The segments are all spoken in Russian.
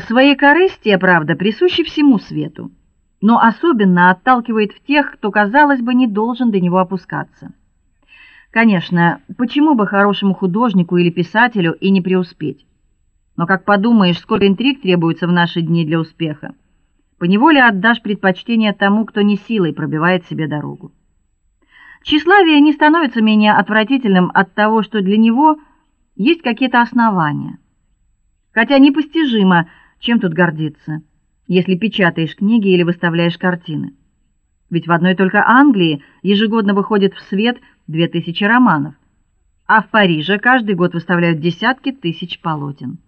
Своей корысти, правда, присущи всему свету, но особенно отталкивает в тех, кто, казалось бы, не должен до него опускаться. Конечно, почему бы хорошему художнику или писателю и не преуспеть? Но как подумаешь, сколько интриг требуется в наши дни для успеха, поневоле отдашь предпочтение тому, кто не силой пробивает себе дорогу. Тщеславие не становится менее отвратительным от того, что для него есть какие-то основания. Хотя непостижимо, чем тут гордиться, если печатаешь книги или выставляешь картины. Ведь в одной только Англии ежегодно выходит в свет 2000 романов, а в Париже каждый год выставляют десятки тысяч полотен.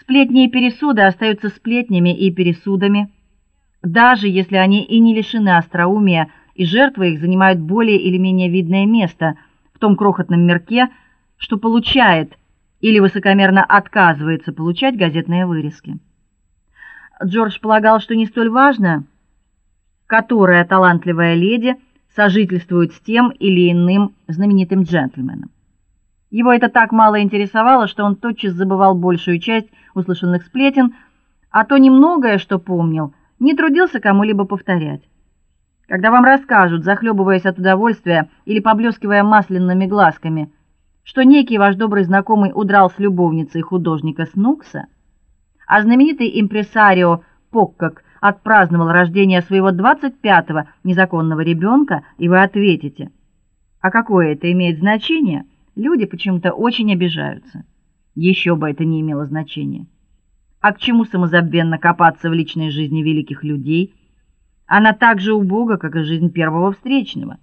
Сплетни и пересуды остаются сплетнями и пересудами, даже если они и не лишены остроумия, и жертвы их занимают более или менее видное место в том крохотном мирке, что получает или высокомерно отказывается получать газетные вырезки. Джордж полагал, что не столь важно, которая талантливая леди сожительствует с тем или иным знаменитым джентльменом. Его это так мало интересовало, что он тотчас забывал большую часть услышанных сплетен, а то немногое, что помнил, не трудился кому-либо повторять. Когда вам расскажут, захлебываясь от удовольствия или поблескивая масляными глазками, что некий ваш добрый знакомый удрал с любовницей художника Снукса, а знаменитый импресарио Поккок отпраздновал рождение своего 25-го незаконного ребенка, и вы ответите: "А какое это имеет значение?" Люди почему-то очень обижаются. Еще бы это не имело значения. А к чему самозабвенно копаться в личной жизни великих людей? Она так же убога, как и жизнь первого встречного.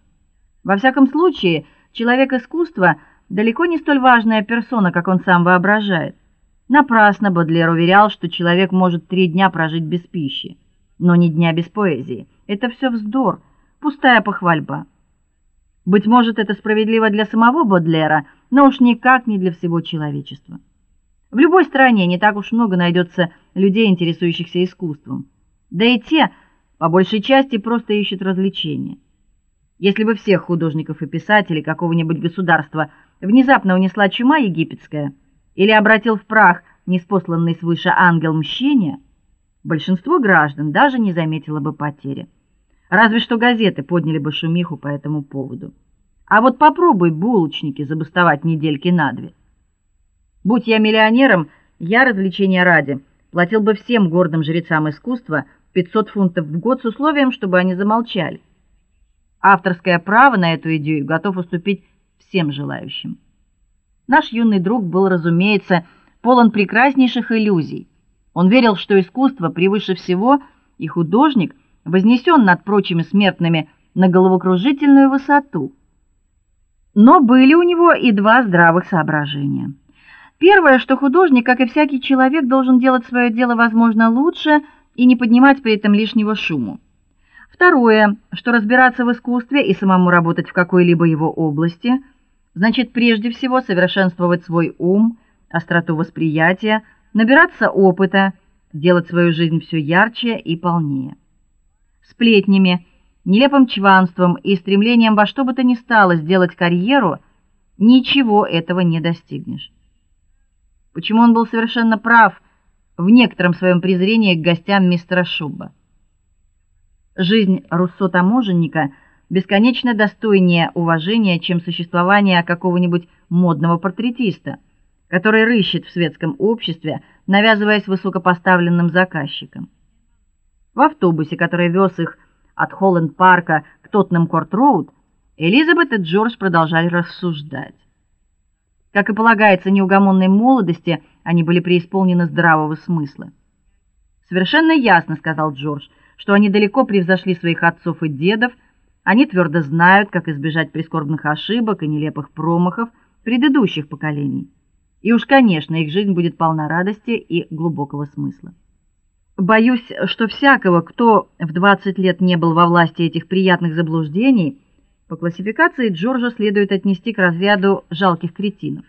Во всяком случае, человек искусства далеко не столь важная персона, как он сам воображает. Напрасно Бодлер уверял, что человек может три дня прожить без пищи, но ни дня без поэзии. Это все вздор, пустая похвальба. Быть может, это справедливо для самого Бодлера, но уж никак не для всего человечества. В любой стране не так уж много найдется людей, интересующихся искусством. Да и те, по большей части, просто ищут развлечения. Если бы всех художников и писателей какого-нибудь государства внезапно унесла чума египетская или обратил в прах неспосланный свыше ангел мщения, большинство граждан даже не заметило бы потери. Разве что газеты подняли бы шумиху по этому поводу. А вот попробуй булочники забастовать недельки на две. Будь я миллионером, я развлечения ради платил бы всем гордым жрецам искусства 500 фунтов в год с условием, чтобы они замолчали. Авторское право на эту идею готов уступить всем желающим. Наш юный друг был, разумеется, полон прекраснейших иллюзий. Он верил, что искусство превыше всего, и художник вознесен над прочими смертными на головокружительную высоту. Но были у него и два здравых соображения. Первое, что художник, как и всякий человек, должен делать свое дело возможно лучше и не поднимать при этом лишнего шуму. Второе, что разбираться в искусстве и самому работать в какой-либо его области значит прежде всего совершенствовать свой ум, остроту восприятия, набираться опыта, делать свою жизнь все ярче и полнее сплетнями, нелепым чванством и стремлением во что бы то ни стало сделать карьеру, ничего этого не достигнешь. Почему он был совершенно прав в некотором своем презрении к гостям мистера Шуба? Жизнь руссо-таможенника бесконечно достойнее уважения, чем существование какого-нибудь модного портретиста, который рыщет в светском обществе, навязываясь высокопоставленным заказчикам. В автобусе, который вез их от Холланд-парка к Тоттенхэм-корт-роуд, Элизабет и Джордж продолжали рассуждать. Как и полагается неугомонной молодости, они были преисполнены здравого смысла. Совершенно ясно, сказал Джордж, что они далеко превзошли своих отцов и дедов. Они твердо знают, как избежать прискорбных ошибок и нелепых промахов предыдущих поколений. И уж, конечно, их жизнь будет полна радости и глубокого смысла. Боюсь, что всякого, кто в 20 лет не был во власти этих приятных заблуждений, по классификации Джорджа следует отнести к разряду жалких кретинов.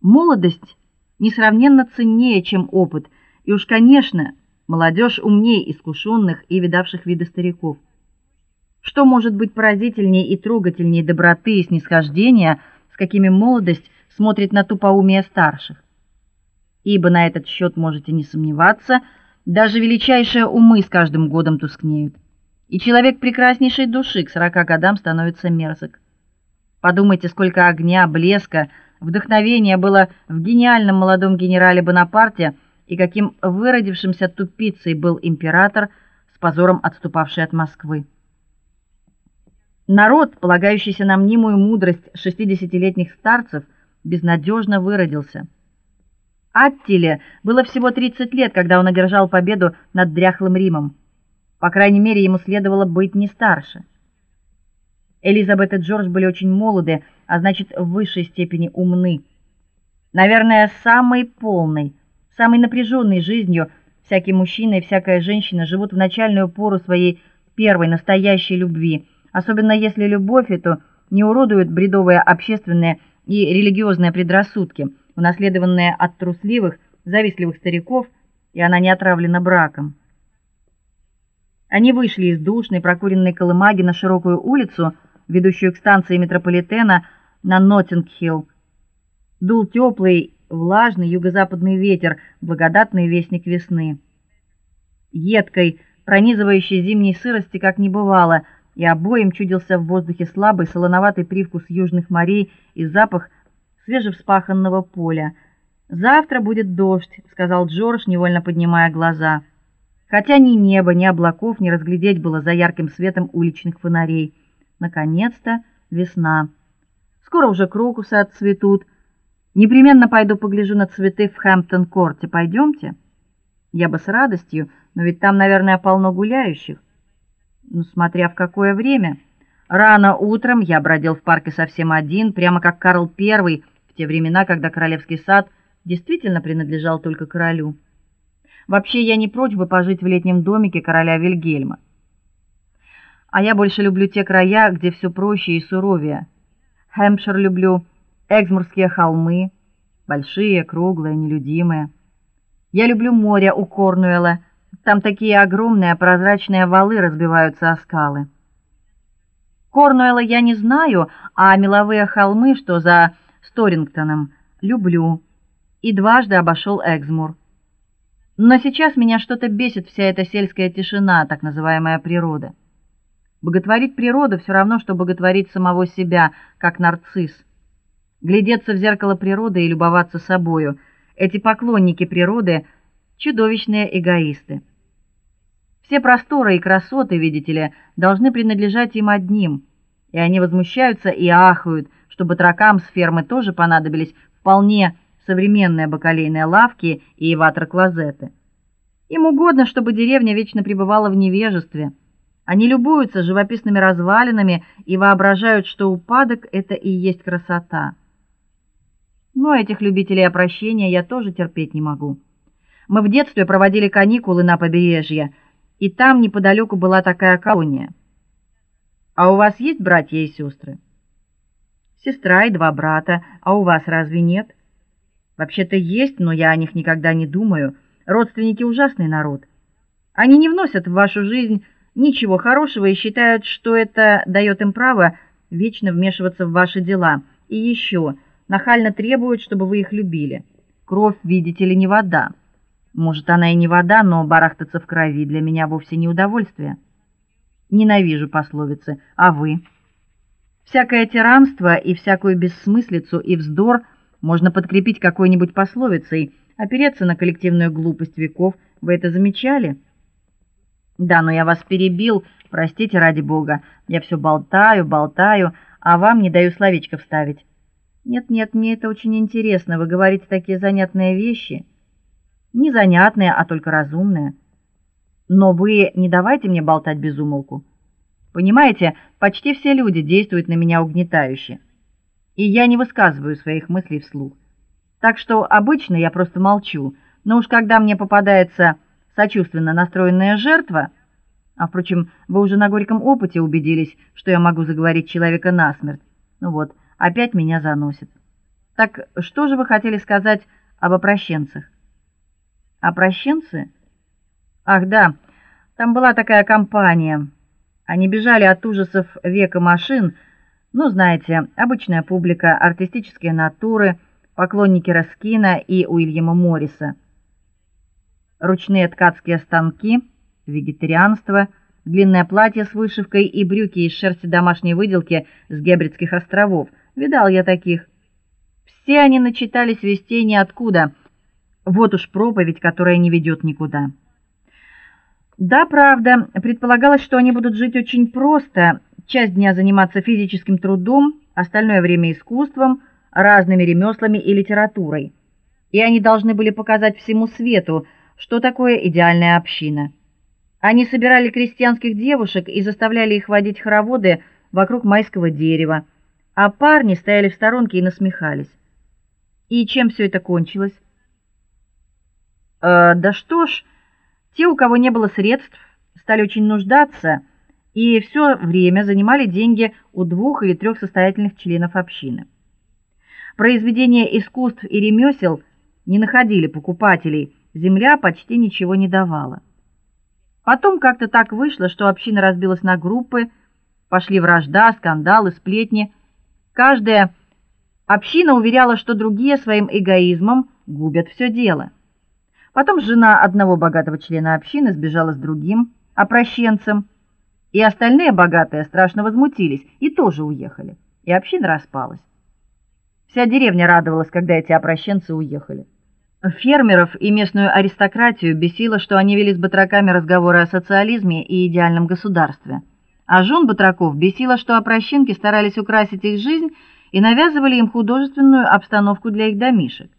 Молодость несравненно ценнее, чем опыт, и уж, конечно, молодежь умнее искушенных и видавших виды стариков. Что может быть поразительнее и трогательнее доброты и снисхождения, с какими молодость смотрит на тупоумие старших? ибо на этот счет можете не сомневаться, даже величайшие умы с каждым годом тускнеют. И человек прекраснейшей души к сорока годам становится мерзок. Подумайте, сколько огня, блеска, вдохновения было в гениальном молодом генерале Бонапарте, и каким выродившимся тупицей был император, с позором отступавший от Москвы. Народ, полагающийся на мнимую мудрость шестидесятилетних старцев, безнадежно выродился. Аттиле было всего 30 лет, когда он одержал победу над дряхлым Римом. По крайней мере, ему следовало быть не старше. Элизабет и Джордж были очень молоды, а значит, в высшей степени умны. Наверное, самой полной, самой напряженной жизнью всякий мужчина и всякая женщина живут в начальную пору своей первой настоящей любви, особенно если любовь эту не уродует бредовые общественные и религиозные предрассудки, унаследованные от трусливых, завистливых стариков, и она не отравлена браком. Они вышли из душной прокуренной колымаги на широкую улицу, ведущую к станции метрополитена на Ноттинг-Хилл. Дул теплый, влажный юго-западный ветер, благодатный вестник весны. Едкой, пронизывающей зимней сырости как не бывало, и обоим чудился в воздухе слабый солоноватый привкус южных морей и запах свежевспаханного поля. Завтра будет дождь, сказал Джордж, невольно поднимая глаза. Хотя ни неба, ни облаков не разглядеть было за ярким светом уличных фонарей. Наконец-то весна. Скоро уже крокусы отцветут. Непременно пойду погляжу на цветы в Хэмптон-корте. Пойдемте? Я бы с радостью, но ведь там, наверное, полно гуляющих. Ну, смотря в какое время. Рано утром я бродил в парке совсем один, прямо как Карл I в те времена, когда королевский сад действительно принадлежал только королю. Вообще я не прочь бы пожить в летнем домике короля Вильгельма. А я больше люблю те края, где все проще и суровее. Хэмпшир люблю, Эксмурские холмы, большие, круглые, нелюдимые. Я люблю море у Корнуэлла. Там такие огромные прозрачные валы разбиваются о скалы. Корнуэлла я не знаю, а меловые холмы, что за Сторингтоном, люблю. И дважды обошел Эксмур. Но сейчас меня что-то бесит вся эта сельская тишина, так называемая природа. Боготворить природу все равно что боготворить самого себя, как нарцисс. Глядеться в зеркало природы и любоваться собою. Эти поклонники природы чудовищные эгоисты. Все просторы и красоты, видите ли, должны принадлежать им одним. И они возмущаются и ахают, что батракам с фермы тоже понадобились вполне современные бакалейные лавки и ватер-клозеты. Им угодно, чтобы деревня вечно пребывала в невежестве. Они любуются живописными развалинами и воображают, что упадок это и есть красота. Но этих любителей опрощения я тоже терпеть не могу. Мы в детстве проводили каникулы на побережье, и там неподалеку была такая колония. А у вас есть братья и сестры? Сестра и два брата, а у вас разве нет? Вообще-то есть, но я о них никогда не думаю. Родственники ужасный народ. Они не вносят в вашу жизнь ничего хорошего и считают, что это дает им право вечно вмешиваться в ваши дела. И еще нахально требуют, чтобы вы их любили. Кровь, видите ли, не вода. Может, она и не вода, но барахтаться в крови для меня вовсе не удовольствие. Ненавижу пословицы. А вы? Всякое тиранство и всякую бессмыслицу и вздор – можно подкрепить какой-нибудь пословицей, опереться на коллективную глупость веков. Вы это замечали? Да, но я вас перебил. Простите ради бога. Я все болтаю, болтаю, а вам не даю словечко вставить. Нет, нет, мне это очень интересно. Вы говорите такие занятные вещи. Не занятные, а только разумные. Но вы не давайте мне болтать без умолку. Понимаете, почти все люди действуют на меня угнетающе и я не высказываю своих мыслей вслух. Так что обычно я просто молчу, но уж когда мне попадается сочувственно настроенная жертва, а впрочем, вы уже на горьком опыте убедились, что я могу заговорить человека насмерть. Ну вот, опять меня заносит. Так что же вы хотели сказать об опрощенцах? Опрощенцы? Ах, да. Там была такая компания. Они бежали от ужасов века машин, ну, знаете, обычная публика, артистические натуры, поклонники Раскина и Уильяма Морриса. Ручные ткацкие станки, вегетарианство, длинное платье с вышивкой и брюки из шерсти домашней выделки с Гебридских островов. Видал я таких. Все они начитались вестей ниоткуда. Вот уж проповедь, которая не ведет никуда. Да, правда, предполагалось, что они будут жить очень просто, часть дня заниматься физическим трудом, остальное время искусством, разными ремеслами и литературой. И они должны были показать всему свету, что такое идеальная община. Они собирали крестьянских девушек и заставляли их водить хороводы вокруг майского дерева, а парни стояли в сторонке и насмехались. И чем все это кончилось? Э, да что ж, те, у кого не было средств, стали очень нуждаться и все время занимали деньги у двух или трех состоятельных членов общины. Произведения искусств и ремесел не находили покупателей, земля почти ничего не давала. Потом как-то так вышло, что община разбилась на группы, пошли вражда, скандалы, сплетни. Каждая община уверяла, что другие своим эгоизмом губят все дело. Потом жена одного богатого члена общины сбежала с другим опрощенцем, и остальные богатые страшно возмутились и тоже уехали. И община распалась. Вся деревня радовалась, когда эти опрощенцы уехали. Фермеров и местную аристократию бесило, что они вели с батраками разговоры о социализме и идеальном государстве. А жен батраков бесило, что опрощенки старались украсить их жизнь и навязывали им художественную обстановку для их домишек.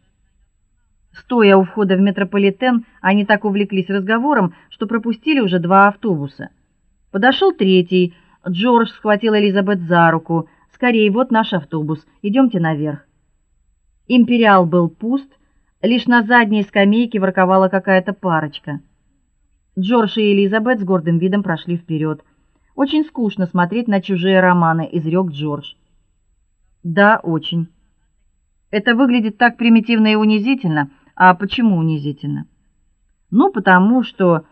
Стоя у входа в метрополитен, они так увлеклись разговором, что пропустили уже два автобуса. Подошел третий. Джордж схватил Элизабет за руку. "Скорей, вот наш автобус. Идемте наверх". Империал был пуст, лишь на задней скамейке ворковала какая-то парочка. Джордж и Элизабет с гордым видом прошли вперед. Очень скучно смотреть на чужие романы, изрек Джордж. Да, очень. Это выглядит так примитивно и унизительно. А почему унизительно? Ну, потому что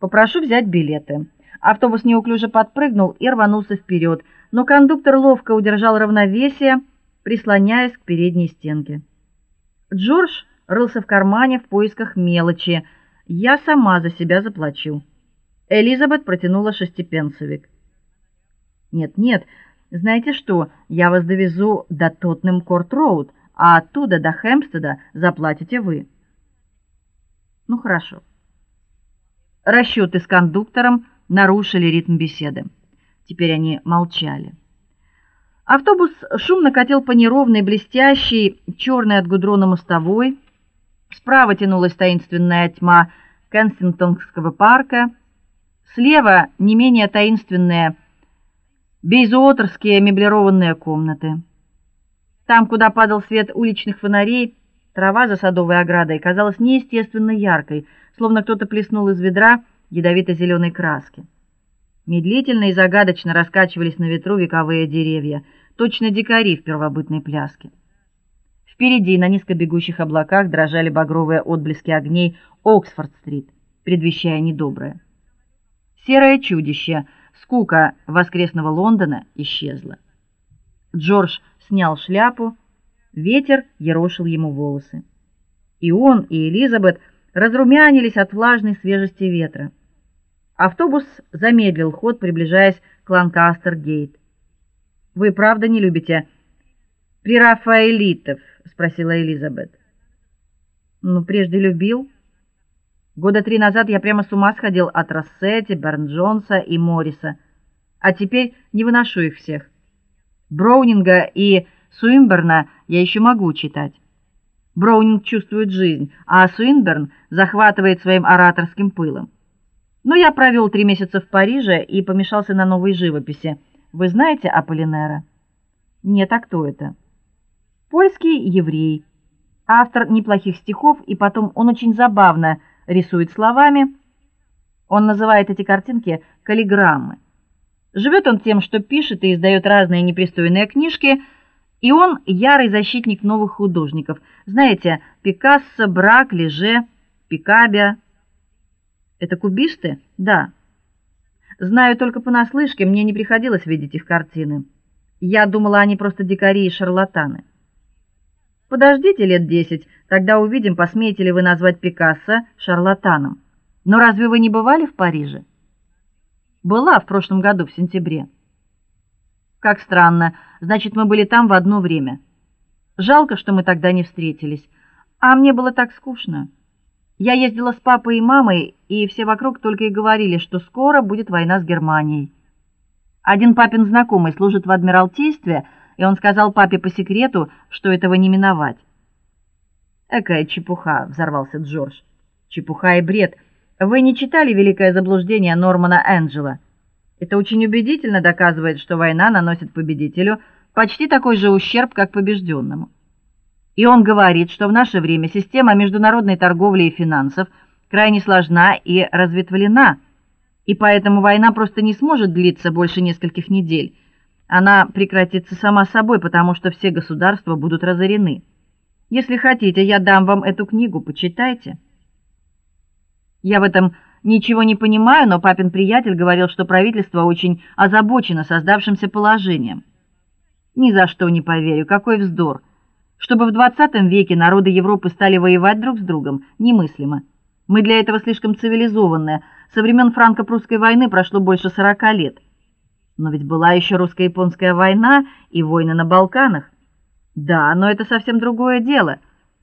попрошу взять билеты. Автобус неуклюже подпрыгнул и рванулся вперед, но кондуктор ловко удержал равновесие, прислоняясь к передней стенке. Джордж рылся в кармане в поисках мелочи. Я сама за себя заплачу. Элизабет протянула шестипенсовик. Нет, нет. Знаете что? Я вас довезу до Тоттенхэм-Корт-роуд а оттуда до Хэмпстеда заплатите вы. Ну хорошо. Расчеты с кондуктором нарушили ритм беседы. Теперь они молчали. Автобус шумно катил по неровной, блестящей, черной от гудрона мостовой. Справа тянулась таинственная тьма Кенсингтонского парка, слева не менее таинственные бейзуотерские меблированные комнаты. Там, куда падал свет уличных фонарей, трава за садовой оградой казалась неестественно яркой, словно кто-то плеснул из ведра ядовито зеленой краски. Медлительно и загадочно раскачивались на ветру вековые деревья, точно дикари в первобытной пляске. Впереди на низкобегущих облаках дрожали багровые отблески огней Оксфорд-стрит, предвещая недоброе. Серое чудище, скука воскресного Лондона исчезла. Джордж снял шляпу, ветер ерошил ему волосы. И он, и Элизабет разрумянились от влажной свежести ветра. Автобус замедлил ход, приближаясь к Ланкастер-гейт. Вы правда не любите прерафаэлитов, спросила Элизабет. Ну, прежде любил. Года три назад я прямо с ума сходил от Рассетти, Берн-Джонса и Морриса, а теперь не выношу их всех. Броунинга и Суинберна я еще могу читать. Броунинг чувствует жизнь, а Суинберн захватывает своим ораторским пылом. Но я провел три месяца в Париже и помешался на новой живописи. Вы знаете Аполлинера? Нет, а кто это? Польский еврей. Автор неплохих стихов, и потом он очень забавно рисует словами. Он называет эти картинки каллиграммы. Живет он тем, что пишет и издает разные непристойные книжки, и он ярый защитник новых художников. Знаете, Пикассо, Брак, Леже, Пикабия. Это кубисты? Да. Знаю только понаслышке, мне не приходилось видеть их картины. Я думала, они просто дикари и шарлатаны. Подождите лет десять, тогда увидим, посмеете ли вы назвать Пикассо шарлатаном. Но разве вы не бывали в Париже? Была в прошлом году в сентябре. Как странно. Значит, мы были там в одно время. Жалко, что мы тогда не встретились. А мне было так скучно. Я ездила с папой и мамой, и все вокруг только и говорили, что скоро будет война с Германией. Один папин знакомый служит в адмиралтействе, и он сказал папе по секрету, что этого не миновать. Экая чепуха, взорвался Джордж. Чепуха и бред. Вы не читали Великое заблуждение Нормана Энджела? Это очень убедительно доказывает, что война наносит победителю почти такой же ущерб, как побежденному. И он говорит, что в наше время система международной торговли и финансов крайне сложна и разветвлена, и поэтому война просто не сможет длиться больше нескольких недель она прекратится сама собой, потому что все государства будут разорены. Если хотите, я дам вам эту книгу, почитайте. Я в этом ничего не понимаю, но папин приятель говорил, что правительство очень озабочено создавшимся положением. Ни за что не поверю, какой вздор. Чтобы в 20 веке народы Европы стали воевать друг с другом, немыслимо. Мы для этого слишком цивилизованные. Со времен франко-прусской войны прошло больше 40 лет. Но ведь была еще русско-японская война и войны на Балканах. Да, но это совсем другое дело.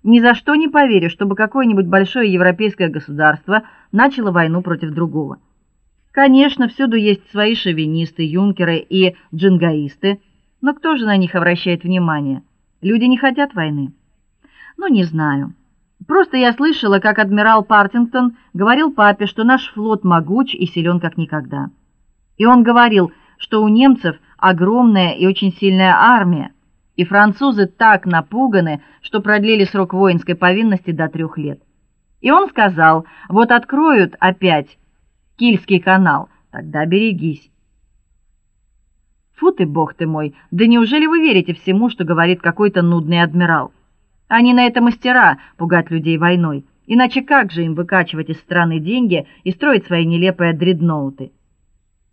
Ни за что не поверю, чтобы какое-нибудь большое европейское государство начало войну против другого. Конечно, всюду есть свои шовинисты, юнкеры и джингаисты, но кто же на них обращает внимание? Люди не хотят войны. Ну, не знаю. Просто я слышала, как адмирал Партингтон говорил папе, что наш флот могуч и силен как никогда. И он говорил: что у немцев огромная и очень сильная армия, и французы так напуганы, что продлили срок воинской повинности до трех лет. И он сказал: "Вот откроют опять Кильский канал, тогда берегись". Фу ты, бог ты мой. Да неужели вы верите всему, что говорит какой-то нудный адмирал? Они на это мастера пугать людей войной. Иначе как же им выкачивать из страны деньги и строить свои нелепые дредноуты?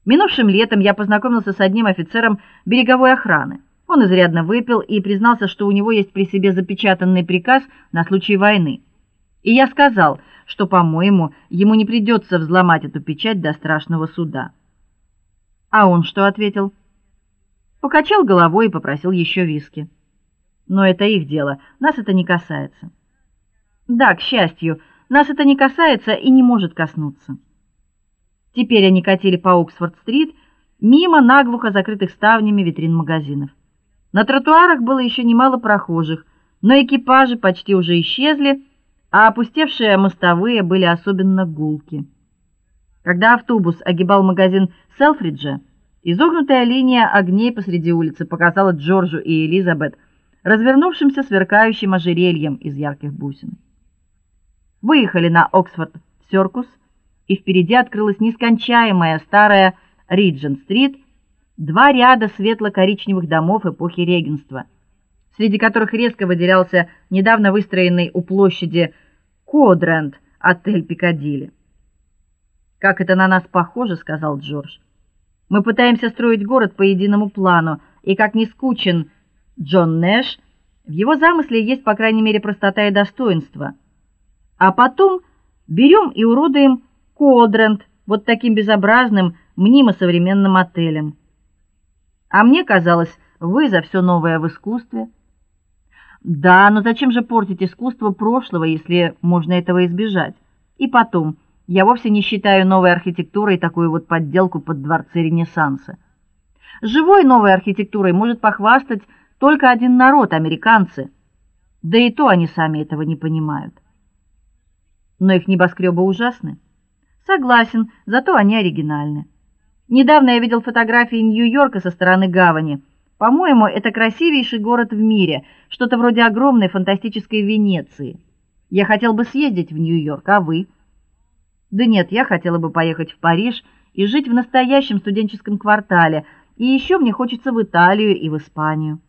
Минувшим летом я познакомился с одним офицером береговой охраны. Он изрядно выпил и признался, что у него есть при себе запечатанный приказ на случай войны. И я сказал, что, по-моему, ему не придется взломать эту печать до страшного суда. А он что ответил? Покачал головой и попросил еще виски. Но это их дело, нас это не касается. Да, к счастью, нас это не касается и не может коснуться. Теперь они катили по Оксфорд-стрит мимо наглухо закрытых ставнями витрин магазинов. На тротуарах было еще немало прохожих, но экипажи почти уже исчезли, а опустевшие мостовые были особенно гулки. Когда автобус огибал магазин Селфриджа, изогнутая линия огней посреди улицы показала Джорджу и Элизабет развернувшимся сверкающим ожерельем из ярких бусин. Выехали на Оксфорд-Сёркус и впереди открылась нескончаемая старая Риджент-стрит, два ряда светло-коричневых домов эпохи регенства, среди которых резко выделялся недавно выстроенный у площади Кодренд отель Пикадилли. Как это на нас похоже, сказал Джордж. Мы пытаемся строить город по единому плану, и как не скучен Джон Нэш, в его замысле есть по крайней мере простота и достоинство. А потом берем и уродуем Кодренд вот таким безобразным, мнимо современным отелем. А мне казалось, вы за все новое в искусстве. Да, но зачем же портить искусство прошлого, если можно этого избежать? И потом, я вовсе не считаю новой архитектурой такую вот подделку под дворцы Ренессанса. Живой новой архитектурой может похвастать только один народ американцы. Да и то они сами этого не понимают. Но их небоскребы ужасны. Согласен, зато они оригинальны. Недавно я видел фотографии Нью-Йорка со стороны гавани. По-моему, это красивейший город в мире, что-то вроде огромной фантастической Венеции. Я хотел бы съездить в Нью-Йорк, а вы? Да нет, я хотела бы поехать в Париж и жить в настоящем студенческом квартале. И еще мне хочется в Италию и в Испанию.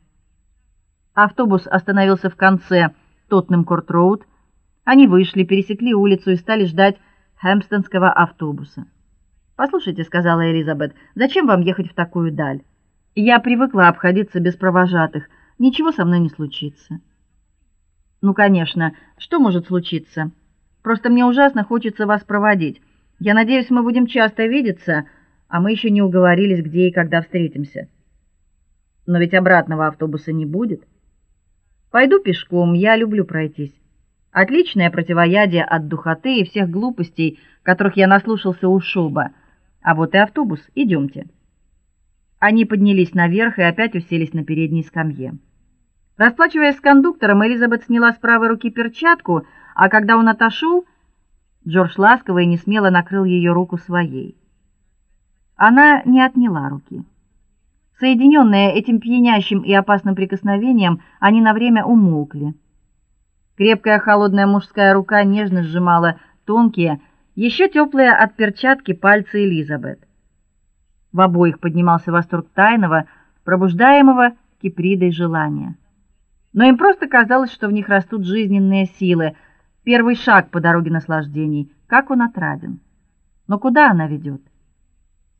Автобус остановился в конце Тоттенхэм-Корт-роуд. Они вышли, пересекли улицу и стали ждать Хэмпстонского автобуса. "Послушайте", сказала Элизабет. "Зачем вам ехать в такую даль? Я привыкла обходиться без провожатых. Ничего со мной не случится". Ну, конечно, что может случиться? Просто мне ужасно хочется вас проводить. Я надеюсь, мы будем часто видеться, а мы еще не уговорились, где и когда встретимся. Но ведь обратного автобуса не будет. Пойду пешком, я люблю пройтись. Отличное противоядие от духоты и всех глупостей, которых я наслушался у Шоба. А вот и автобус. Идемте. Они поднялись наверх и опять уселись на передней скамье. Расплачиваясь с кондуктором, Элизабет сняла с правой руки перчатку, а когда он отошел, Джордж ласково и несмело накрыл ее руку своей. Она не отняла руки. Соединенные этим пьянящим и опасным прикосновением, они на время умолкли. Крепкая холодная мужская рука нежно сжимала тонкие, еще теплые от перчатки пальцы Элизабет. В обоих поднимался восторг тайного, пробуждаемого кипридой желания. Но им просто казалось, что в них растут жизненные силы, первый шаг по дороге наслаждений, как он отраден. Но куда она ведет?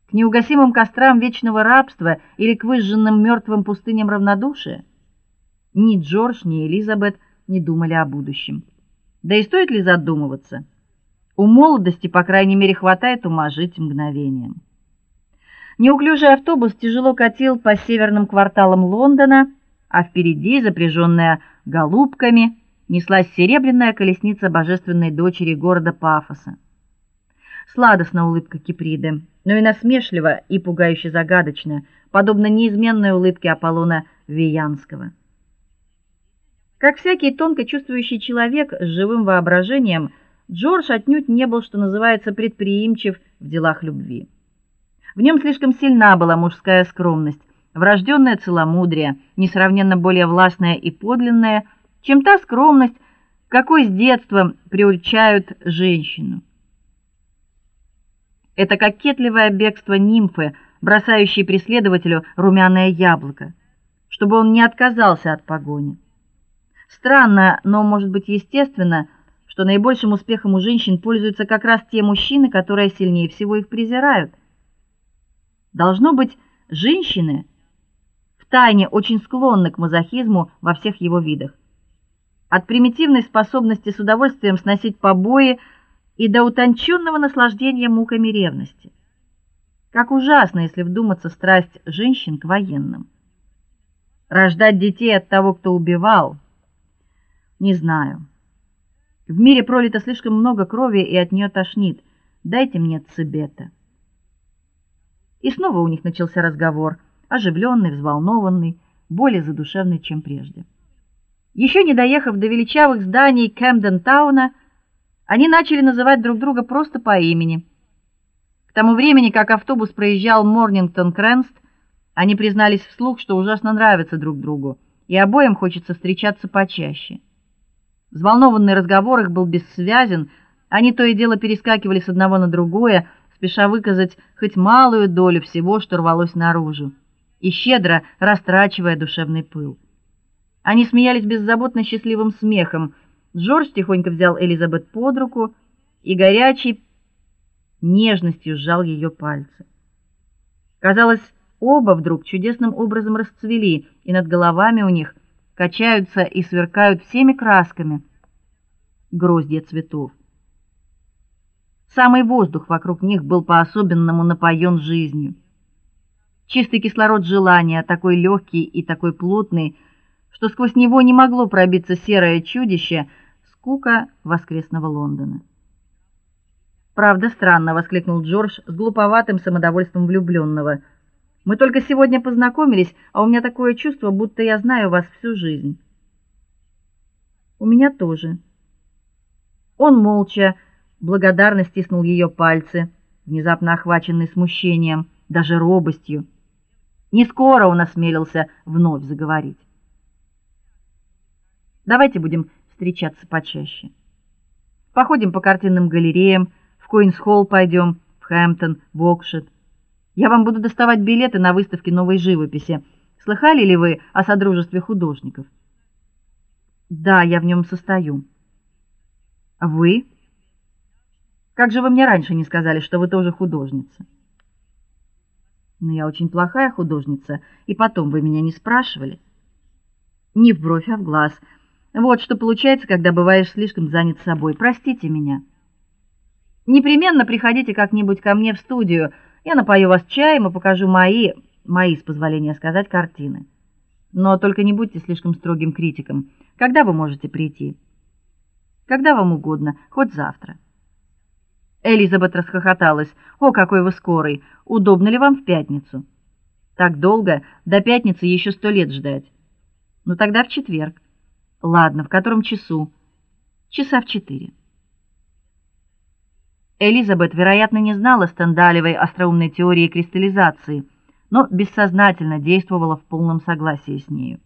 К неугасимым кострам вечного рабства или к выжженным мертвым пустыням равнодушия? Ни Джордж, ни Элизабет не думали о будущем. Да и стоит ли задумываться? У молодости, по крайней мере, хватает ума жить мгновением. Неуклюжий автобус тяжело катил по северным кварталам Лондона, а впереди, запряженная голубками, неслась серебряная колесница божественной дочери города Пафоса. Сладостна улыбка Киприды, но и насмешлива и пугающе загадочна, подобно неизменной улыбке Аполлона Виянского. Как всякий тонко чувствующий человек с живым воображением, Джордж отнюдь не был, что называется, предприимчив в делах любви. В нем слишком сильна была мужская скромность, врожденное целомудрие, несравненно более властное и подлинное, чем та скромность, какой с детства приучают женщину. Это кокетливое бегство нимфы, бросающей преследователю румяное яблоко, чтобы он не отказался от погони. Странно, но может быть естественно, что наибольшим успехом у женщин пользуются как раз те мужчины, которые сильнее всего их презирают. Должно быть, женщины втайне очень склонны к мазохизму во всех его видах. От примитивной способности с удовольствием сносить побои и до утонченного наслаждения муками ревности. Как ужасно, если вдуматься страсть женщин к военным. Рождать детей от того, кто убивал, не знаю. В мире пролито слишком много крови, и от нее тошнит. Дайте мне цибета. И снова у них начался разговор, оживленный, взволнованный, более задушевный, чем прежде. Еще не доехав до величавых зданий Кэмден-тауна, они начали называть друг друга просто по имени. К тому времени, как автобус проезжал Морнингтон-Кренст, они признались вслух, что ужасно нравятся друг другу, и обоим хочется встречаться почаще. Взволнованный разговор их был бессвязен, они то и дело перескакивали с одного на другое, спеша выказать хоть малую долю всего, что рвалось наружу, и щедро растрачивая душевный пыл. Они смеялись беззаботно счастливым смехом. Джордж тихонько взял Элизабет под руку и горячей нежностью сжал ее пальцы. Казалось, оба вдруг чудесным образом расцвели, и над головами у них качаются и сверкают всеми красками гроздья цветов. Самый воздух вокруг них был по-особенному напоен жизнью. Чистый кислород желания, такой легкий и такой плотный, что сквозь него не могло пробиться серое чудище скука воскресного Лондона. Правда, странно, воскликнул Джордж с глуповатым самодовольством влюбленного. Мы только сегодня познакомились, а у меня такое чувство, будто я знаю вас всю жизнь. У меня тоже. Он молча, благодарно стиснул ее пальцы, внезапно охваченный смущением, даже робостью. Не скоро он осмелился вновь заговорить. Давайте будем встречаться почаще. Походим по картинным галереям, в Куинс-холл пойдем, в Хэмптон, в Окшотт. Я вам буду доставать билеты на выставки новой живописи. Слыхали ли вы о содружестве художников? Да, я в нем состою. Вы? Как же вы мне раньше не сказали, что вы тоже художница? Ну я очень плохая художница, и потом вы меня не спрашивали. Не в бровь, а в глаз. Вот что получается, когда бываешь слишком занят собой. Простите меня. Непременно приходите как-нибудь ко мне в студию. Я напою вас чаем и покажу мои, мои, с позволения сказать, картины. Но только не будьте слишком строгим критиком. Когда вы можете прийти? Когда вам угодно, хоть завтра. Элизабет расхохоталась. О, какой вы скорый. Удобно ли вам в пятницу? Так долго, до пятницы еще сто лет ждать. Ну тогда в четверг. Ладно, в котором часу? Часа в четыре. Элизабет, вероятно, не знала Стендалевой остроумной теории кристаллизации, но бессознательно действовала в полном согласии с нею.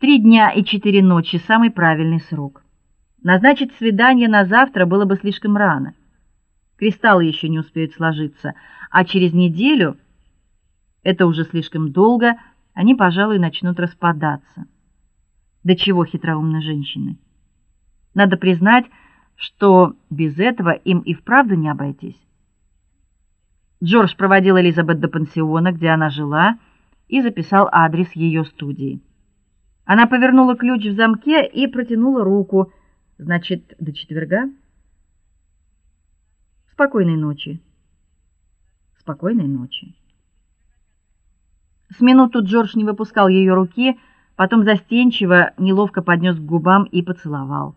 Три дня и четыре ночи самый правильный срок. Назначить свидание на завтра было бы слишком рано. Кристаллы еще не успеют сложиться, а через неделю это уже слишком долго, они, пожалуй, начнут распадаться. До чего хитроумны женщины. Надо признать, что без этого им и вправду не обойтись. Джордж проводил Элизабет до пансиона, где она жила, и записал адрес ее студии. Она повернула ключ в замке и протянула руку. Значит, до четверга. Спокойной ночи. Спокойной ночи. С минуту Джордж не выпускал ее руки, потом застенчиво, неловко поднес к губам и поцеловал.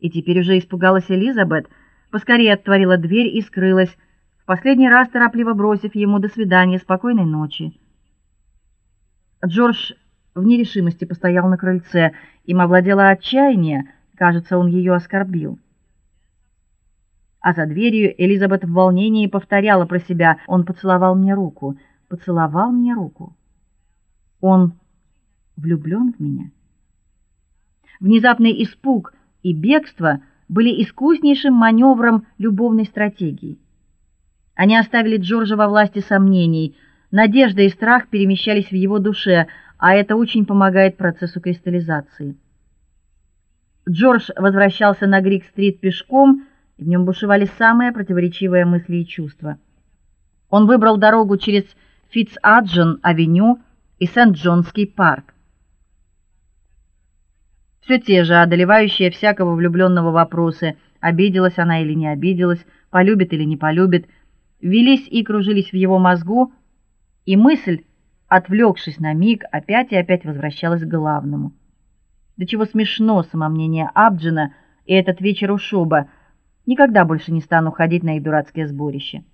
И теперь уже испугалась Элизабет, поскорее отворила дверь и скрылась, в последний раз торопливо бросив ему до свидания, спокойной ночи. Джордж в нерешимости постоял на крыльце, им овладело отчаяние, кажется, он ее оскорбил. А за дверью Элизабет в волнении повторяла про себя: "Он поцеловал мне руку, поцеловал мне руку. Он влюблен в меня". Внезапный испуг и бегство были искуснейшим маневром любовной стратегии. Они оставили Джорджа во власти сомнений. Надежда и страх перемещались в его душе, а это очень помогает процессу кристаллизации. Джордж возвращался на Грик-стрит пешком, и в нем бушевали самые противоречивые мысли и чувства. Он выбрал дорогу через Фитц-Аджен-авеню и Сент-Джонский парк. Все те же одолевающие всякого влюбленного вопросы: обиделась она или не обиделась, полюбит или не полюбит, велись и кружились в его мозгу, и мысль, отвлекшись на миг, опять и опять возвращалась к главному. До чего смешно самомнение Абджина и этот вечер у Шоба. Никогда больше не стану ходить на их дурацкие сборища.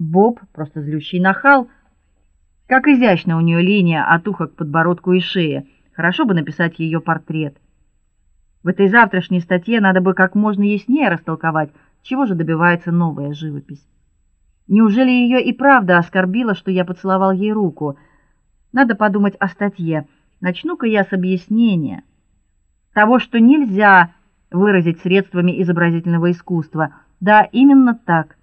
Боб просто злющий нахал. Как изящна у нее линия от уха к подбородку и шее. Хорошо бы написать ее портрет. В этой завтрашней статье надо бы как можно яснее растолковать, чего же добивается новая живопись. Неужели ее и правда оскорбило, что я поцеловал ей руку? Надо подумать о статье. Начну-ка я с объяснения того, что нельзя выразить средствами изобразительного искусства. Да, именно так.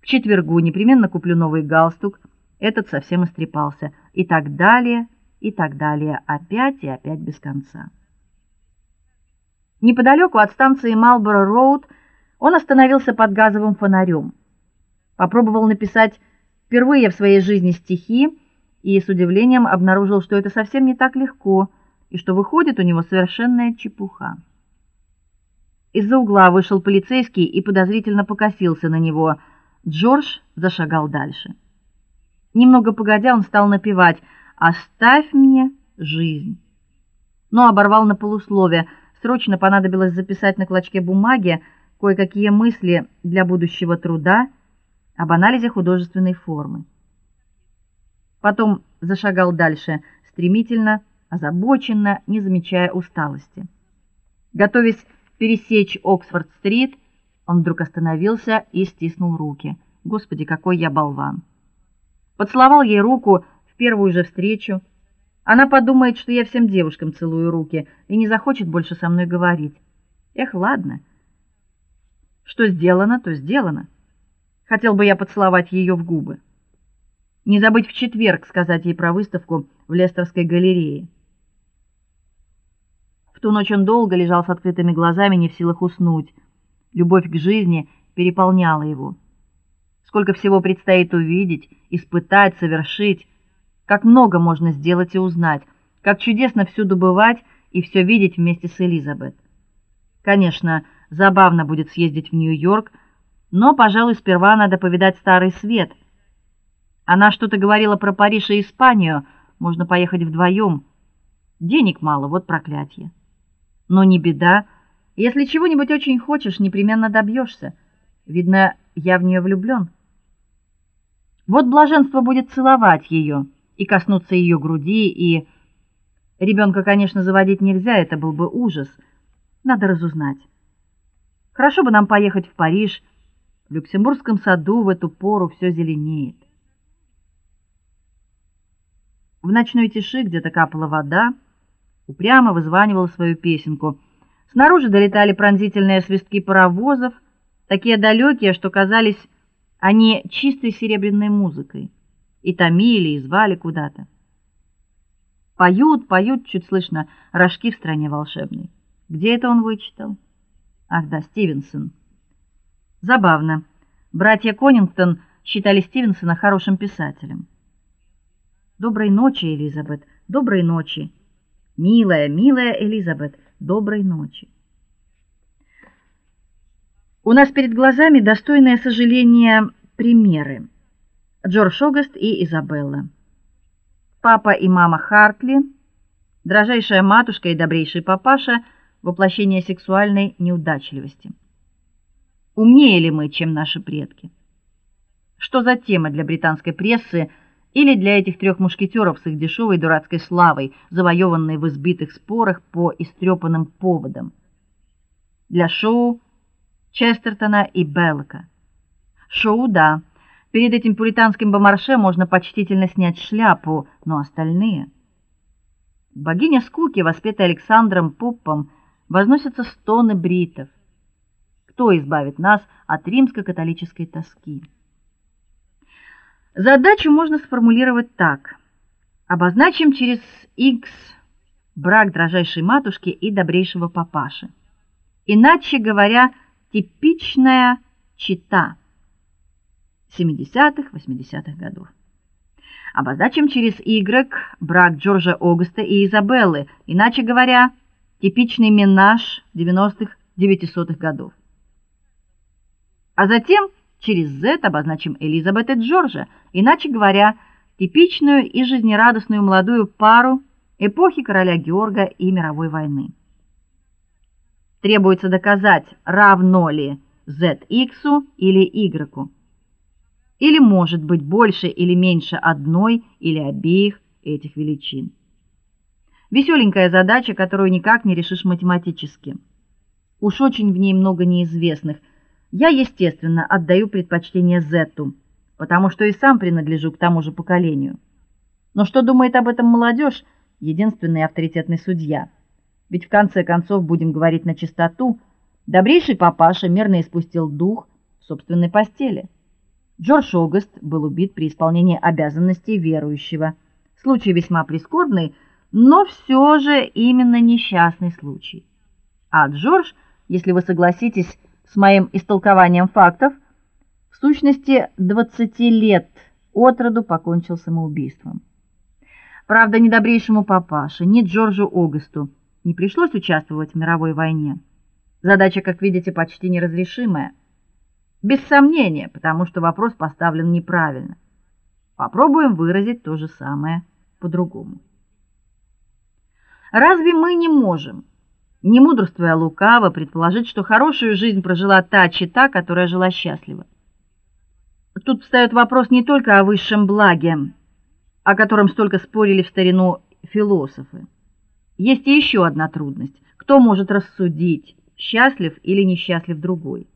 К четвергу непременно куплю новый галстук. Этот совсем истрепался. И так далее, и так далее, опять и опять без конца. Неподалеку от станции Marlborough-Road он остановился под газовым фонарем. Попробовал написать впервые в своей жизни стихи и с удивлением обнаружил, что это совсем не так легко и что выходит у него совершенная чепуха. Из-за угла вышел полицейский и подозрительно покосился на него. Джордж зашагал дальше. Немного погодя, он стал напевать: "Оставь мне жизнь". Но оборвал на полуслове. Срочно понадобилось записать на клочке бумаги кое-какие мысли для будущего труда об анализе художественной формы. Потом зашагал дальше, стремительно, озабоченно, не замечая усталости. Готовясь пересечь Оксфорд-стрит, он вдруг остановился и стиснул руки. Господи, какой я болван. Поцеловал ей руку в первую же встречу она подумает, что я всем девушкам целую руки и не захочет больше со мной говорить. Эх, ладно. Что сделано, то сделано. Хотел бы я поцеловать ее в губы. Не забыть в четверг сказать ей про выставку в Лестерской галерее. В ту ночь он долго лежал с открытыми глазами, не в силах уснуть. Любовь к жизни переполняла его. Сколько всего предстоит увидеть, испытать, совершить. Как много можно сделать и узнать, как чудесно всюду бывать и все видеть вместе с Элизабет. Конечно, забавно будет съездить в Нью-Йорк, но, пожалуй, сперва надо повидать старый свет. Она что-то говорила про Париж и Испанию, можно поехать вдвоем. Денег мало, вот проклятие. Но не беда. Если чего-нибудь очень хочешь, непременно добьешься. Видно, я в нее влюблен. Вот блаженство будет целовать ее и коснуться ее груди, и ребенка, конечно, заводить нельзя, это был бы ужас. Надо разузнать. Хорошо бы нам поехать в Париж. В Люксембургском саду в эту пору все зеленеет. В ночной тиши где-то капала вода, упрямо вызванивала свою песенку. Снаружи долетали пронзительные свистки паровозов, такие далекие, что казались они чистой серебряной музыкой, и томили, и звали куда-то. Поют, поют, чуть слышно, рожки в стране волшебной. Где это он вычитал? Ах, да, Стивенсон. Забавно. Братья Конингтон считали Стивенсона хорошим писателем. Доброй ночи, Элизабет. Доброй ночи. Милая, милая Элизабет, доброй ночи. У нас перед глазами достойное сожаления примеры. Джордж Огаст и Изабелла. Папа и мама Хартли, дрожайшая матушка и добрейший папаша воплощение сексуальной неудачливости. Умнее ли мы, чем наши предки? Что за тема для британской прессы или для этих трех мушкетеров с их дешевой дурацкой славой, завоеванной в избитых спорах по истрепанным поводам. Для шоу Честертона и Белка. Шоу да. Перед этим пуританским бомарше можно почтительно снять шляпу, но остальные Богиня скуки, воспетая Александром Поппом, возносятся стоны бритов. Кто избавит нас от римско-католической тоски? Задачу можно сформулировать так: обозначим через X брак дрожайшей матушки и добрейшего папаши. Иначе говоря, типичная чита 70-х, 80-х годов. Обозначим через Y брак Джорджа Огуста и Изабеллы, иначе говоря, типичный менаж 90-х, 900-х годов. А затем Через Z обозначим Элизабет и Джорджа, иначе говоря, типичную и жизнерадостную молодую пару эпохи короля Георга и мировой войны. Требуется доказать, равно ли ZX или Y. Или может быть больше или меньше одной или обеих этих величин. Веселенькая задача, которую никак не решишь математически. Уж очень в ней много неизвестных – я, естественно, отдаю предпочтение Зетту, потому что и сам принадлежу к тому же поколению. Но что думает об этом молодежь? Единственный авторитетный судья. Ведь в конце концов будем говорить на чистоту. Добрейший папаша мирно испустил дух в собственной постели. Джордж Огаст был убит при исполнении обязанностей верующего. Случай весьма прискорбный, но все же именно несчастный случай. А Джордж, если вы согласитесь, с моим истолкованием фактов, в сущности, 20 лет от роду покончил самоубийством. Правда, ни добрейшему папаше, ни Джорджу Огасту не пришлось участвовать в мировой войне. Задача, как видите, почти неразрешимая. Без сомнения, потому что вопрос поставлен неправильно. Попробуем выразить то же самое по-другому. Разве мы не можем не мудрствуя лукаво, предположить, что хорошую жизнь прожила та чита, которая жила счастливо. Тут встает вопрос не только о высшем благе, о котором столько спорили в старину философы. Есть и еще одна трудность. Кто может рассудить, счастлив или несчастлив другой?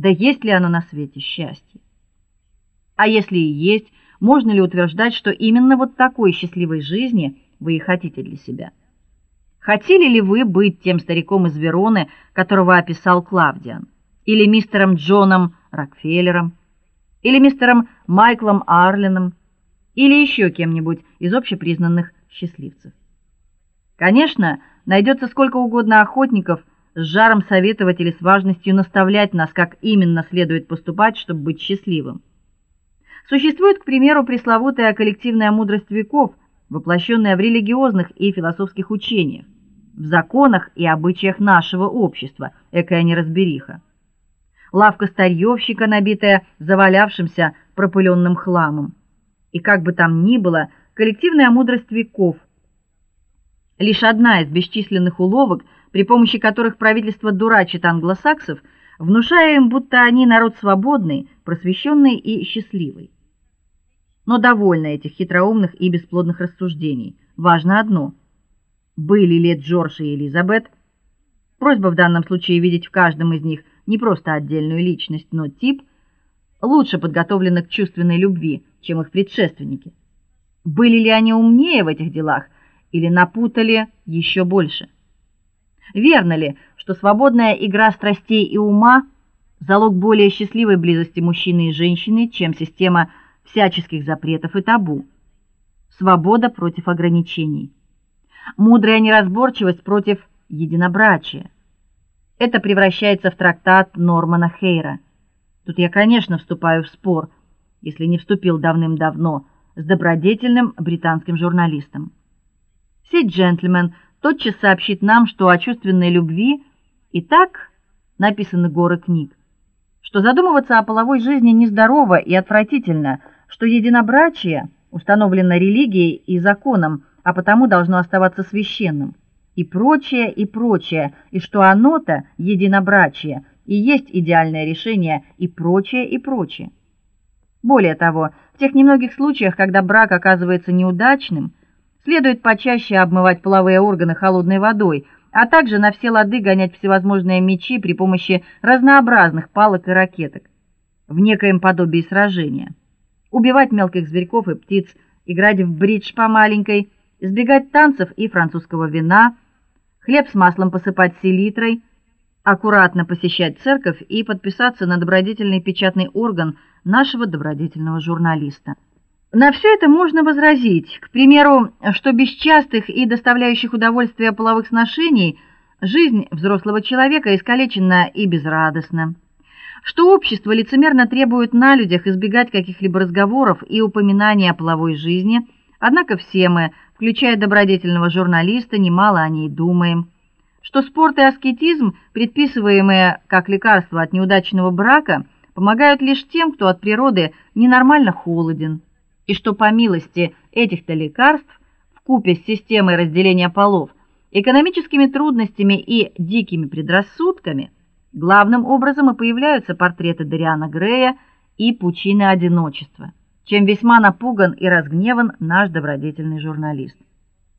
Да есть ли оно на свете счастье? А если и есть, можно ли утверждать, что именно вот такой счастливой жизни вы и хотите для себя? Хотели ли вы быть тем стариком из Вероны, которого описал Клавдиан, или мистером Джоном Рокфеллером, или мистером Майклом Арлином, или еще кем-нибудь из общепризнанных счастливцев? Конечно, найдется сколько угодно охотников с жаром советовать или с важностью наставлять нас, как именно следует поступать, чтобы быть счастливым. Существует, к примеру, пресловутая коллективная мудрость веков, воплощенная в религиозных и философских учениях. в законах и обычаях нашего общества, экая неразбериха. Лавка старьевщика, набитая завалявшимся пропыленным хламом. И как бы там ни было, коллективная мудрость веков лишь одна из бесчисленных уловок, при помощи которых правительство дурачит англосаксов, внушая им, будто они народ свободный, просвещенный и счастливый. Но довольно этих хитроумных и бесплодных рассуждений. Важно одно: были ли Джордж и Элизабет? Просьба в данном случае видеть в каждом из них не просто отдельную личность, но тип, лучше подготовленных к чувственной любви, чем их предшественники. Были ли они умнее в этих делах или напутали еще больше? Верно ли, что свободная игра страстей и ума залог более счастливой близости мужчины и женщины, чем система всяческих запретов и табу? Свобода против ограничений. Мудрая неразборчивость против единобрачия. Это превращается в трактат Нормана Хейра. Тут я, конечно, вступаю в спор, если не вступил давным-давно, с добродетельным британским журналистом. Сей джентльмен тотчас сообщит нам, что о чувственной любви и так написаны горы книг, что задумываться о половой жизни нездорово и отвратительно, что единобрачие установлено религией и законом, а потому должно оставаться священным и прочее, и прочее, и что оно-то единобрачие и есть идеальное решение и прочее, и прочее. Более того, в тех немногих случаях, когда брак оказывается неудачным, следует почаще обмывать половые органы холодной водой, а также на все лады гонять всевозможные мечи при помощи разнообразных палок и ракеток в некоем подобии сражения. Убивать мелких зверьков и птиц, играть в бридж по маленькой, избегать танцев и французского вина, хлеб с маслом посыпать селитрой, аккуратно посещать церковь и подписаться на добродетельный печатный орган нашего добродетельного журналиста. На все это можно возразить, к примеру, что без частых и доставляющих удовольствие половых сношений жизнь взрослого человека искалечена и безрадостна. Что общество лицемерно требует на людях избегать каких-либо разговоров и упоминания о половой жизни, однако все мы включая добродетельного журналиста, немало о ней думаем. Что спорт и аскетизм, предписываемые как лекарство от неудачного брака, помогают лишь тем, кто от природы ненормально холоден, и что по милости этих-то лекарств в купе с системой разделения полов, экономическими трудностями и дикими предрассудками главным образом и появляются портреты Дариана Грея и пучины одиночества чем весьма напуган и разгневан наш добродетельный журналист.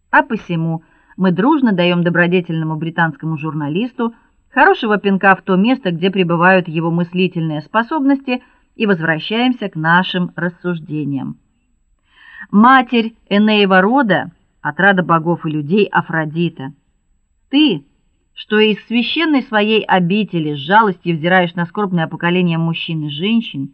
А посему мы дружно даем добродетельному британскому журналисту хорошего пинка в то место, где пребывают его мыслительные способности, и возвращаемся к нашим рассуждениям. Матерь Энеева рода, отрада богов и людей Афродита. Ты, что из священной своей обители с жалостью взираешь на скорбное поколение мужчин и женщин,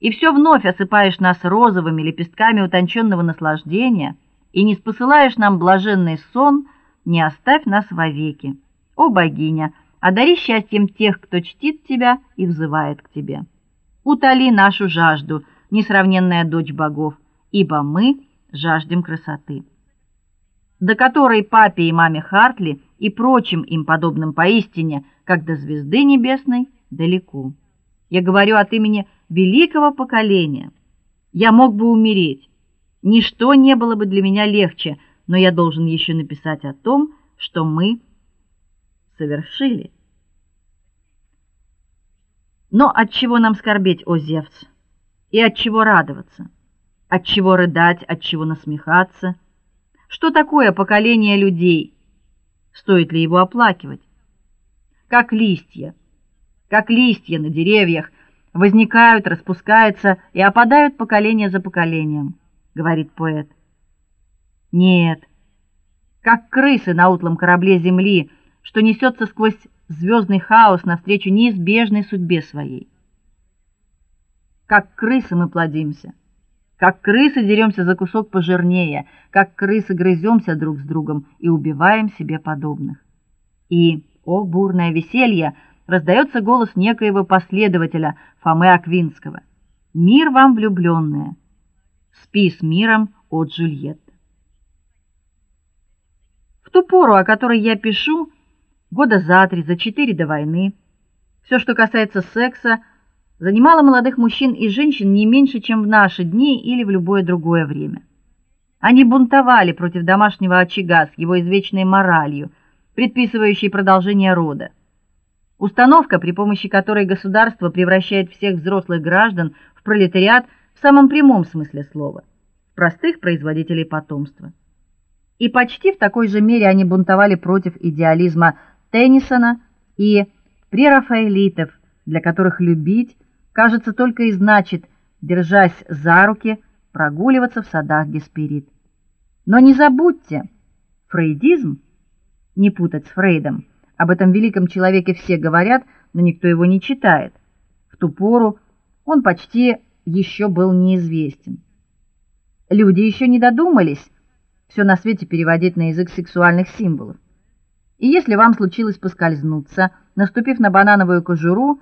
и все вновь осыпаешь нас розовыми лепестками утонченного наслаждения и не спосылаешь нам блаженный сон, не оставь нас вовеки. О богиня, одари счастьем тех, кто чтит тебя и взывает к тебе. Утоли нашу жажду, несравненная дочь богов, ибо мы жаждем красоты. До которой папе и маме Хартли и прочим им подобным поистине, как до звезды небесной, далеко. Я говорю от имени великого поколения. Я мог бы умереть. Ничто не было бы для меня легче, но я должен еще написать о том, что мы совершили. Но от чего нам скорбеть, о Зевс? И от чего радоваться? От чего рыдать, от чего насмехаться? Что такое поколение людей? Стоит ли его оплакивать? Как листья, как листья на деревьях, возникают, распускаются и опадают поколение за поколением, говорит поэт. Нет. Как крысы на утлом корабле земли, что несется сквозь звездный хаос навстречу неизбежной судьбе своей. Как крысы мы плодимся, как крысы деремся за кусок пожирнее, как крысы грыземся друг с другом и убиваем себе подобных. И о бурное веселье, раздается голос некоего последователя Фомы Аквинского. Мир вам, влюбленные. Спи с миром от Джульетты. В ту пору, о которой я пишу, года за три, за четыре до войны, все, что касается секса, занимало молодых мужчин и женщин не меньше, чем в наши дни или в любое другое время. Они бунтовали против домашнего очага с его извечной моралью, предписывающей продолжение рода. Установка, при помощи которой государство превращает всех взрослых граждан в пролетариат в самом прямом смысле слова, простых производителей потомства. И почти в такой же мере они бунтовали против идеализма Теннисона и прерафаэлитов, для которых любить, кажется, только и значит, держась за руки, прогуливаться в садах Гесперид. Но не забудьте, фрейдизм не путать с Фрейдом. Об этом великом человеке все говорят, но никто его не читает. В ту пору он почти еще был неизвестен. Люди еще не додумались все на свете переводить на язык сексуальных символов. И если вам случилось поскользнуться, наступив на банановую кожуру,